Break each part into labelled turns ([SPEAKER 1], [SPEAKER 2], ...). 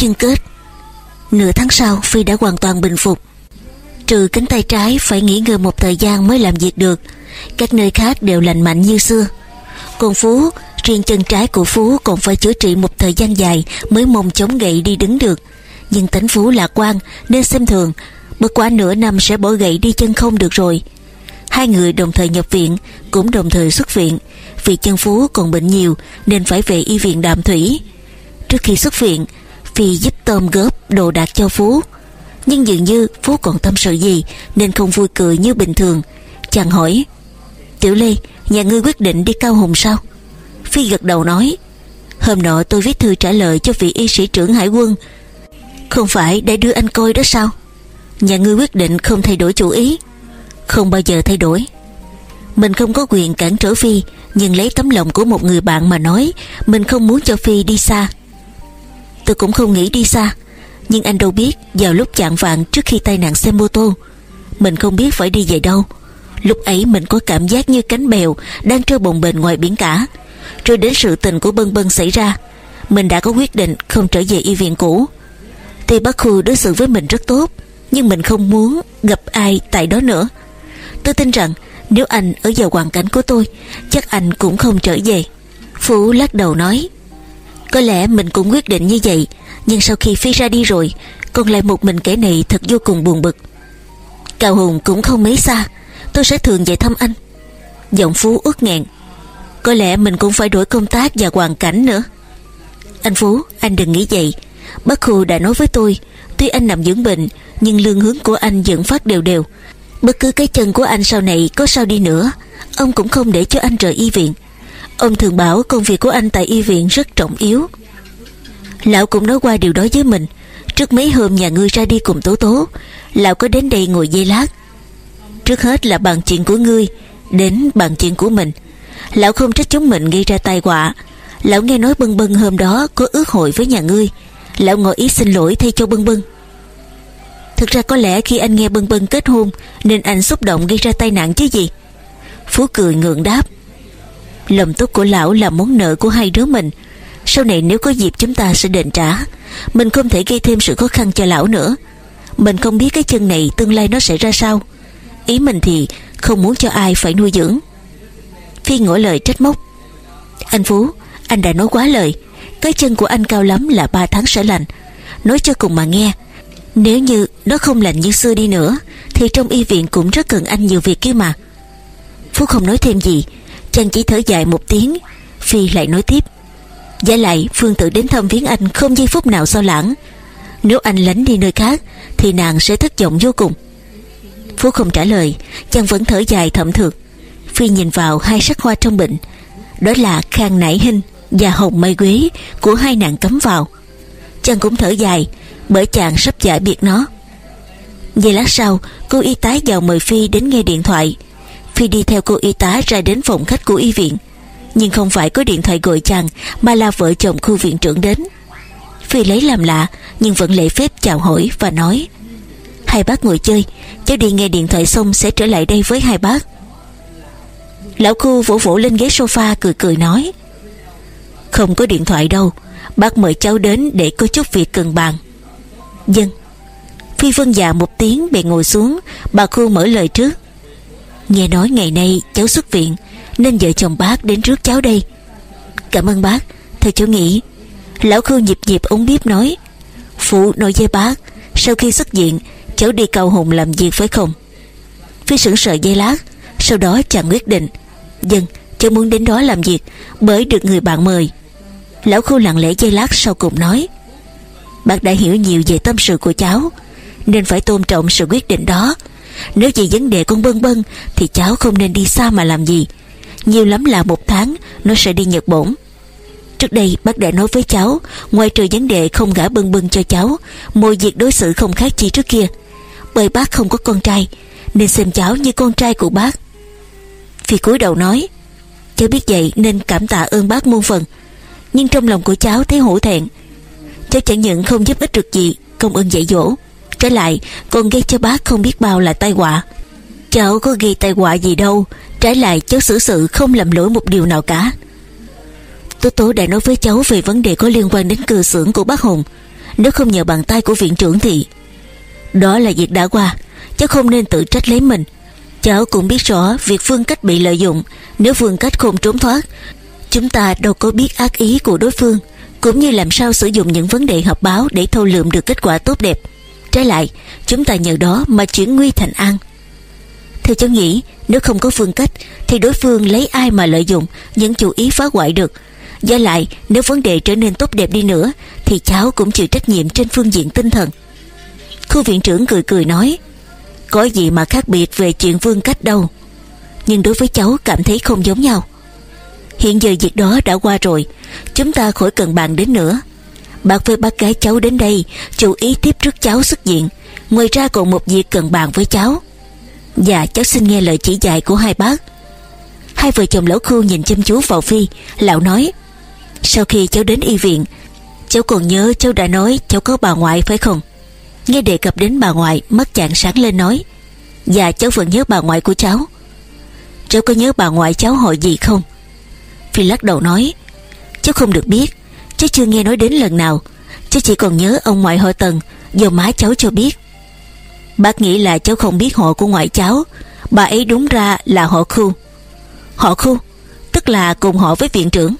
[SPEAKER 1] chân kết. Nửa tháng sau, Phi đã hoàn toàn bình phục. Trừ cánh tay trái phải nghỉ ngơi một thời gian mới làm việc được, Các nơi khác đều lành mạnh như xưa. Còn Phú, Riêng chân trái của Phú còn phải chữa trị một thời gian dài Mới mong chống gậy đi đứng được. Nhưng tính Phú lạc quan, Nên xem thường, Bất quá nửa năm sẽ bỏ gậy đi chân không được rồi. Hai người đồng thời nhập viện, Cũng đồng thời xuất viện. Vì chân Phú còn bệnh nhiều, Nên phải về y viện đạm Thủy. Trước khi xuất viện Phi giúp tôm góp đồ đạc cho Phú. Nhưng dường như Phú còn tâm sự gì, Nên không vui cười như bình thường. Chàng hỏi, Tiểu Lê, Nhà ngươi quyết định đi Cao Hùng sao? Phi gật đầu nói, Hôm nọ tôi viết thư trả lời cho vị y sĩ trưởng hải quân. Không phải để đưa anh coi đó sao? Nhà ngươi quyết định không thay đổi chủ ý. Không bao giờ thay đổi. Mình không có quyền cản trở Phi, Nhưng lấy tấm lòng của một người bạn mà nói, Mình không muốn cho Phi đi xa. Tôi cũng không nghĩ đi xa. Nhưng anh đâu biết, Vào lúc chạng vạn trước khi tai nạn xe mô tô, Mình không biết phải đi về đâu. Lúc ấy mình có cảm giác như cánh bèo Đang trơ bồng bềnh ngoài biển cả. Rồi đến sự tình của Bân Bân xảy ra, Mình đã có quyết định không trở về y viện cũ. Tuy bác Khu đối xử với mình rất tốt, Nhưng mình không muốn gặp ai tại đó nữa. Tôi tin rằng Nếu anh ở vào hoàn cảnh của tôi, Chắc anh cũng không trở về. Phú lắc đầu nói. Có lẽ mình cũng quyết định như vậy, Nhưng sau khi Phi ra đi rồi Còn lại một mình kẻ này thật vô cùng buồn bực. Cao Hùng cũng không mấy xa, Tôi sẽ thường về thăm anh. Giọng Phú ước nghẹn, Có lẽ mình cũng phải đổi công tác và hoàn cảnh nữa. Anh Phú, Anh đừng nghĩ vậy. Bác Khu đã nói với tôi, Tuy anh nằm dưỡng bệnh, Nhưng lương hướng của anh vẫn phát đều đều. Bất cứ cái chân của anh sau này có sao đi nữa, Ông cũng không để cho anh rời y viện. Ông thường bảo công việc của anh tại y viện rất trọng yếu. Lão cũng nói qua điều đó với mình. Trước mấy hôm nhà ngươi ra đi cùng Tố Tố, Lão có đến đây ngồi dây lát. Trước hết là bàn chuyện của ngươi, Đến bàn chuyện của mình. Lão không trách chúng mình gây ra tai họa. Lão nghe nói bân bân hôm đó Có ước hội với nhà ngươi. Lão ngỏ ý xin lỗi thay cho bân bân Thực ra có lẽ khi anh nghe bân bân kết hôn, Nên anh xúc động gây ra tai nạn chứ gì. Phú cười ngượng đáp. Lòng tốt của lão là món nợ của hai đứa mình. Sau này nếu có dịp chúng ta sẽ đền trả. Mình không thể gây thêm sự khó khăn cho lão nữa. Mình không biết cái chân này tương lai nó sẽ ra sao. Ý mình thì không muốn cho ai phải nuôi dưỡng. Phi ngỏ lời trách móc. Anh Phú, Anh đã nói quá lời. Cái chân của anh cao lắm là 3 tháng sẽ lành. Nói cho cùng mà nghe, Nếu như nó không lành như xưa đi nữa, Thì trong y viện cũng rất cần anh nhiều việc kia mà. Phú không nói thêm gì. Chàng chỉ thở dài một tiếng, Phi lại nói tiếp. Giả lại, Phương tự đến thăm viếng anh Không giây phút nào sao lãng. Nếu anh lánh đi nơi khác, Thì nàng sẽ thất vọng vô cùng. Phú không trả lời, Chàng vẫn thở dài thậm thược Phi nhìn vào hai sắc hoa trong bệnh. Đó là khang nải hình Và hồng mây quế Của hai nàng cấm vào. Chàng cũng thở dài, Bởi chàng sắp giải biệt nó. Về lát sau, Cô y tá vào mời Phi đến nghe điện thoại. Phi đi theo cô y tá ra đến phòng khách của y viện. Nhưng không phải có điện thoại gọi chàng, Mà là vợ chồng khu viện trưởng đến. Phi lấy làm lạ, Nhưng vẫn lễ phép chào hỏi và nói, Hai bác ngồi chơi, Cháu đi nghe điện thoại xong sẽ trở lại đây với hai bác. Lão khu vỗ vỗ lên ghế sofa cười cười nói, Không có điện thoại đâu, Bác mời cháu đến để có chút việc cần bàn. Dân Phi vân dạ một tiếng bèn ngồi xuống, Bà khu mở lời trước. Nghe nói ngày nay cháu xuất viện, Nên vợ chồng bác đến trước cháu đây. Cảm ơn bác thưa cháu nghĩ. Lão Khương nhịp nhịp ống bếp nói, Phụ nói với bác, Sau khi xuất viện, cháu đi cầu hùng làm việc phải không? Phi sững sợ dây lát, Sau đó chàng quyết định Dân cháu muốn đến đó làm việc Bởi được người bạn mời. Lão Khương lặng lẽ dây lát sau cùng nói, Bác đã hiểu nhiều về tâm sự của cháu, Nên phải tôn trọng sự quyết định đó. Nếu vì vấn đề con bân bân Thì cháu không nên đi xa mà làm gì. Nhiều lắm là một tháng, Nó sẽ đi Nhật Bổn. Trước đây, bác đã nói với cháu, Ngoài trừ vấn đề không gả bân bân cho cháu, Mọi việc đối xử không khác chi trước kia. Bởi bác không có con trai, Nên xem cháu như con trai của bác. Phi cúi đầu nói, Cháu biết vậy nên cảm tạ ơn bác muôn phần. Nhưng trong lòng của cháu thấy hổ thẹn. Cháu chẳng những không giúp ích được gì, Công ơn dạy dỗ. Trái lại còn gây cho bác không biết bao là tai họa. Cháu có gây tai họa gì đâu, Trái lại cháu xử sự không làm lỗi một điều nào cả. Tố Tố đã nói với cháu về vấn đề có liên quan đến cơ xưởng của bác Hùng. Nếu không nhờ bàn tay của viện trưởng thì Đó là việc đã qua. Cháu không nên tự trách lấy mình. Cháu cũng biết rõ việc phương cách bị lợi dụng. Nếu phương cách không trốn thoát, Chúng ta đâu có biết ác ý của đối phương, Cũng như làm sao sử dụng những vấn đề họp báo Để thâu lượm được kết quả tốt đẹp. Trái lại, Chúng ta nhờ đó mà chuyển nguy thành an. Theo cháu nghĩ, Nếu không có phương cách, Thì đối phương lấy ai mà lợi dụng, Những chủ ý phá hoại được. Do lại, nếu vấn đề trở nên tốt đẹp đi nữa, Thì cháu cũng chịu trách nhiệm trên phương diện tinh thần. Khu viện trưởng cười cười nói, Có gì mà khác biệt về chuyện vương cách đâu. Nhưng đối với cháu, cảm thấy không giống nhau. Hiện giờ việc đó đã qua rồi, Chúng ta khỏi cần bàn đến nữa. Bác với bác gái cháu đến đây Chủ ý tiếp trước cháu xuất diện. Ngoài ra còn một việc cần bàn với cháu. Dạ cháu xin nghe lời chỉ dạy của hai bác. Hai vợ chồng lão khu nhìn chăm chú vào Phi, Lão nói, Sau khi cháu đến y viện, Cháu còn nhớ cháu đã nói cháu có bà ngoại, phải không? Nghe đề cập đến bà ngoại, Mắt chàng sáng lên nói Dạ cháu vẫn nhớ bà ngoại của cháu. Cháu có nhớ bà ngoại cháu hỏi gì không? Phi lắc đầu nói, Cháu không được biết chứ chưa nghe nói đến lần nào. Cháu chỉ còn nhớ ông ngoại họ Tần. Do má cháu cho biết. Bác nghĩ là cháu không biết họ của ngoại cháu. Bà ấy đúng ra là họ khu. Họ khu, Tức là cùng họ với viện trưởng.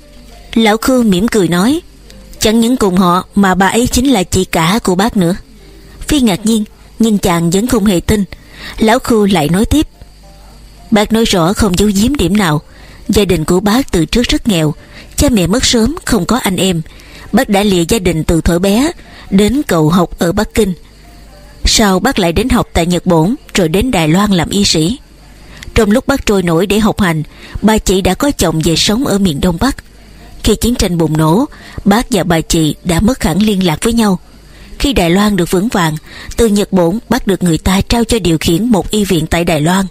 [SPEAKER 1] Lão khu mỉm cười nói, Chẳng những cùng họ, mà bà ấy chính là chị cả của bác nữa. Phi ngạc nhiên, Nhưng chàng vẫn không hề tin. Lão khu lại nói tiếp, Bác nói rõ không giấu giếm điểm nào. Gia đình của bác từ trước rất nghèo Cha mẹ mất sớm, không có anh em. Bác đã lìa gia đình từ thuở bé, Đến cầu học ở Bắc Kinh. Sau bác lại đến học tại Nhật Bổn, Rồi đến Đài Loan làm y sĩ. Trong lúc bác trôi nổi để học hành, Bà chị đã có chồng về sống ở miền Đông Bắc. Khi chiến tranh bùng nổ, Bác và bà chị đã mất hẳn liên lạc với nhau. Khi Đài Loan được vững vàng, Từ Nhật Bổn, bác được người ta trao cho điều khiển một y viện tại Đài Loan.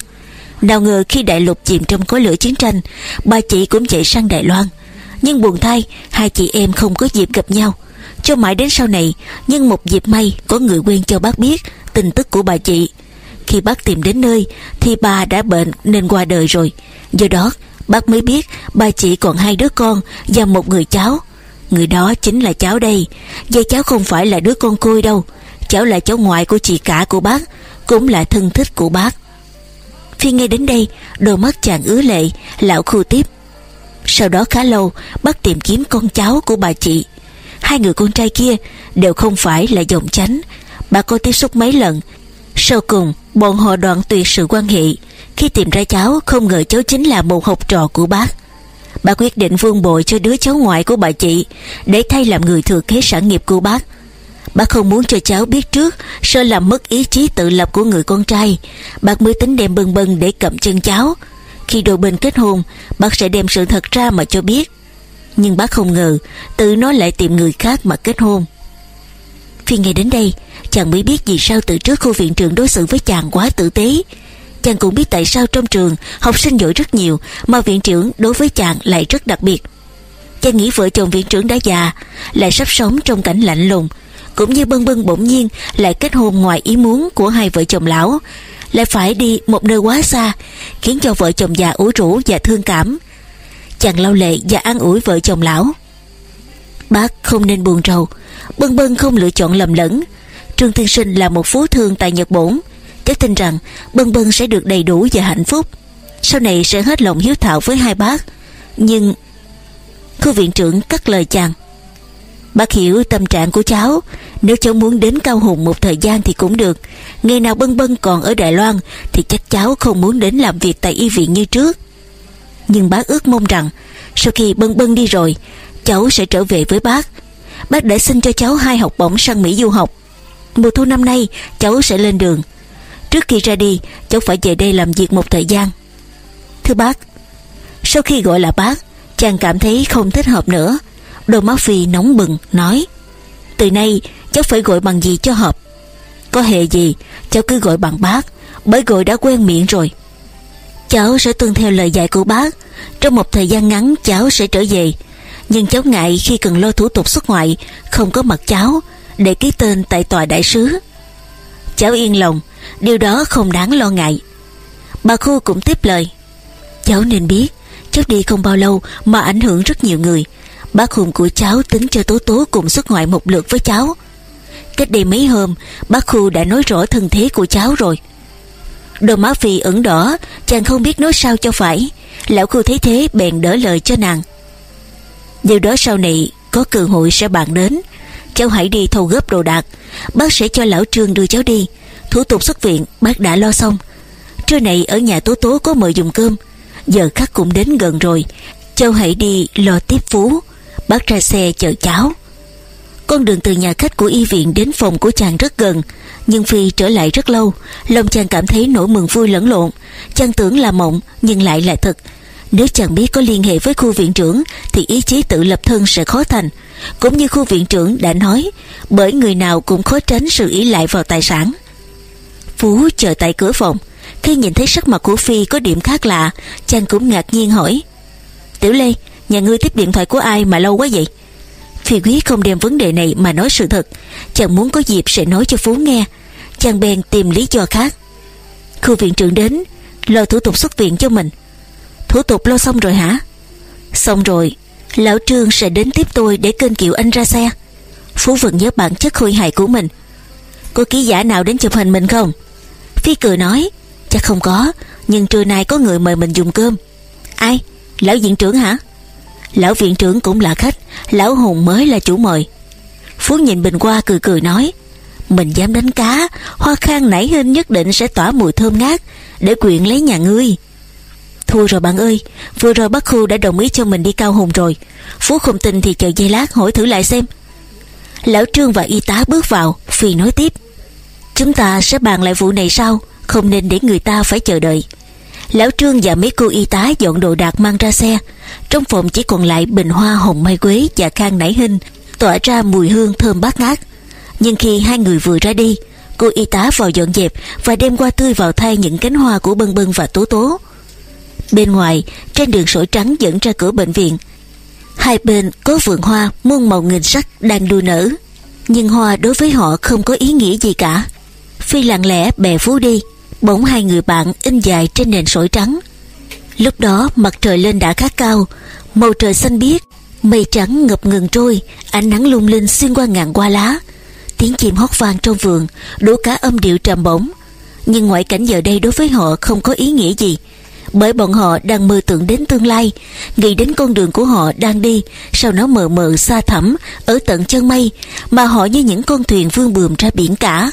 [SPEAKER 1] Nào ngờ khi đại lục chìm trong khối lửa chiến tranh, Bà chị cũng chạy sang Đài Loan. Nhưng buồn thay, Hai chị em không có dịp gặp nhau. Cho mãi đến sau này, Nhưng một dịp may có người quen cho bác biết Tin tức của bà chị. Khi bác tìm đến nơi, Thì bà đã bệnh nên qua đời rồi. Do đó, bác mới biết Bà chị còn hai đứa con Và một người cháu. Người đó chính là cháu đây, Và cháu không phải là đứa con côi đâu. Cháu là cháu ngoại của chị cả của bác, Cũng là thân thích của bác. Phi nghe đến đây, Đôi mắt chàng ứa lệ, Lão khu tiếp. Sau đó khá lâu Bác tìm kiếm con cháu của bà chị. Hai người con trai kia Đều không phải là dòng chánh. Bà cô tiếp xúc mấy lần, Sau cùng bọn họ đoạn tuyệt sự quan hệ. Khi tìm ra cháu, Không ngờ cháu chính là một học trò của bác. Bà quyết định vương bội cho đứa cháu ngoại của bà chị Để thay làm người thừa kế sản nghiệp của bác. Bác không muốn cho cháu biết trước, Sợ làm mất ý chí tự lập của người con trai. Bác mới tính đem bần bần để cầm chân cháu. Khi đôi bên kết hôn, Bác sẽ đem sự thật ra mà cho biết. Nhưng bác không ngờ, Tự nó lại tìm người khác mà kết hôn. Khi nghe đến đây, Chàng mới biết vì sao từ trước khu viện trưởng đối xử với chàng quá tử tế. Chàng cũng biết tại sao trong trường Học sinh giỏi rất nhiều Mà viện trưởng đối với chàng lại rất đặc biệt. Chàng nghĩ vợ chồng viện trưởng đã già, Lại sắp sống trong cảnh lạnh lùng, cũng như bân bân bỗng nhiên lại kết hôn ngoài ý muốn của hai vợ chồng lão lại phải đi một nơi quá xa, khiến cho vợ chồng già ủ rũ và thương cảm. Chàng lau lệ và an ủi vợ chồng lão. Bác không nên buồn rầu bân bân không lựa chọn lầm lẫn. Trương thiên sinh là một phú thương tại nhật bổn, chắc tin rằng bân bân sẽ được đầy đủ và hạnh phúc. Sau này sẽ hết lòng hiếu thảo với hai bác, nhưng khu viện trưởng cắt lời chàng. Bác hiểu tâm trạng của cháu. Nếu cháu muốn đến Cao Hùng một thời gian thì cũng được. Ngày nào Bân Bân còn ở Đài Loan Thì chắc cháu không muốn đến làm việc tại y viện như trước. Nhưng bác ước mong rằng Sau khi Bân Bân đi rồi, Cháu sẽ trở về với bác. Bác đã xin cho cháu hai học bổng sang Mỹ du học. Mùa thu năm nay, cháu sẽ lên đường. Trước khi ra đi, Cháu phải về đây làm việc một thời gian. Thưa bác, Sau khi gọi là bác, Chàng cảm thấy không thích hợp nữa. Đôi má Phi nóng bừng, nói, Từ nay, cháu phải gọi bằng gì cho hợp? Có hệ gì, Cháu cứ gọi bằng bác, Bởi gọi đã quen miệng rồi. Cháu sẽ tuân theo lời dạy của bác, Trong một thời gian ngắn cháu sẽ trở về. Nhưng cháu ngại khi cần lo thủ tục xuất ngoại, Không có mặt cháu, Để ký tên tại tòa đại sứ. Cháu yên lòng, Điều đó không đáng lo ngại. Bà Khu cũng tiếp lời, Cháu nên biết, Cháu đi không bao lâu mà ảnh hưởng rất nhiều người Bác Hùng của cháu tính cho Tố Tố cùng xuất ngoại một lượt với cháu. Cách đây mấy hôm, Bác Khu đã nói rõ thân thế của cháu rồi. Đôi má Phi ửng đỏ, Chàng không biết nói sao cho phải. Lão Khu thấy thế, bèn đỡ lời cho nàng. Điều đó sau này, Có cơ hội sẽ bàn đến. Cháu hãy đi thâu gấp đồ đạc. Bác sẽ cho lão Trương đưa cháu đi. Thủ tục xuất viện, bác đã lo xong. Trưa này ở nhà Tố Tố có mời dùng cơm. Giờ khắc cũng đến gần rồi. Cháu hãy đi lo tiếp phú. Bác ra xe chờ cháu. Con đường từ nhà khách của y viện đến phòng của chàng rất gần, Nhưng Phi trở lại rất lâu. Lòng chàng cảm thấy nỗi mừng vui lẫn lộn. Chàng tưởng là mộng, nhưng lại là thật. Nếu chàng biết có liên hệ với khu viện trưởng, Thì ý chí tự lập thân sẽ khó thành. Cũng như khu viện trưởng đã nói, Bởi người nào cũng khó tránh sự ý lại vào tài sản. Phú chờ tại cửa phòng. Khi nhìn thấy sắc mặt của Phi có điểm khác lạ, Chàng cũng ngạc nhiên hỏi, Tiểu Lê Nhà ngươi tiếp điện thoại của ai mà lâu quá vậy? Phi quý không đem vấn đề này mà nói sự thật. Chàng muốn có dịp sẽ nói cho Phú nghe. Chàng bèn tìm lý do khác. Khu viện trưởng đến, Lo thủ tục xuất viện cho mình. Thủ tục lo xong rồi hả? Xong rồi, Lão Trương sẽ đến tiếp tôi để kênh kiệu anh ra xe. Phú vẫn nhớ bản chất khôi hài của mình. Có ký giả nào đến chụp hình mình không? Phi cười nói, Chắc không có, Nhưng trưa nay có người mời mình dùng cơm. Ai? Lão viện trưởng hả? Lão viện trưởng cũng là khách. Lão hùng mới là chủ mời. Phú nhìn Bình qua cười cười nói, Mình dám đánh cá, Hoa khang nảy hình nhất định sẽ tỏa mùi thơm ngát Để quyện lấy nhà ngươi. Thua rồi bạn ơi, Vừa rồi bác khu đã đồng ý cho mình đi cao hùng rồi. Phú không tin thì chờ giây lát hỏi thử lại xem. Lão Trương và y tá bước vào, Phi nói tiếp, Chúng ta sẽ bàn lại vụ này sau, Không nên để người ta phải chờ đợi. Lão Trương và mấy cô y tá dọn đồ đạc mang ra xe. Trong phòng chỉ còn lại bình hoa hồng mai quế và khang nảy hình, Tỏa ra mùi hương thơm bát ngát. Nhưng khi hai người vừa ra đi, Cô y tá vào dọn dẹp Và đem qua tươi vào thay những cánh hoa của Bân Bân và Tố Tố. Bên ngoài, Trên đường sỏi trắng dẫn ra cửa bệnh viện. Hai bên có vườn hoa muôn màu nghìn sắc đang đua nở. Nhưng hoa đối với họ không có ý nghĩa gì cả. Phi lặng lẽ bè phú đi. Bỗng hai người bạn in dài trên nền sỏi trắng. Lúc đó, mặt trời lên đã khá cao Màu trời xanh biếc, Mây trắng ngập ngừng trôi, Ánh nắng lung linh xuyên qua ngàn hoa lá. Tiếng chim hót vang trong vườn Đủ cả âm điệu trầm bổng. Nhưng ngoại cảnh giờ đây đối với họ không có ý nghĩa gì, Bởi bọn họ đang mơ tưởng đến tương lai, Nghĩ đến con đường của họ đang đi Sao nó mờ mờ, xa thẳm, Ở tận chân mây, Mà họ như những con thuyền vương bườm ra biển cả.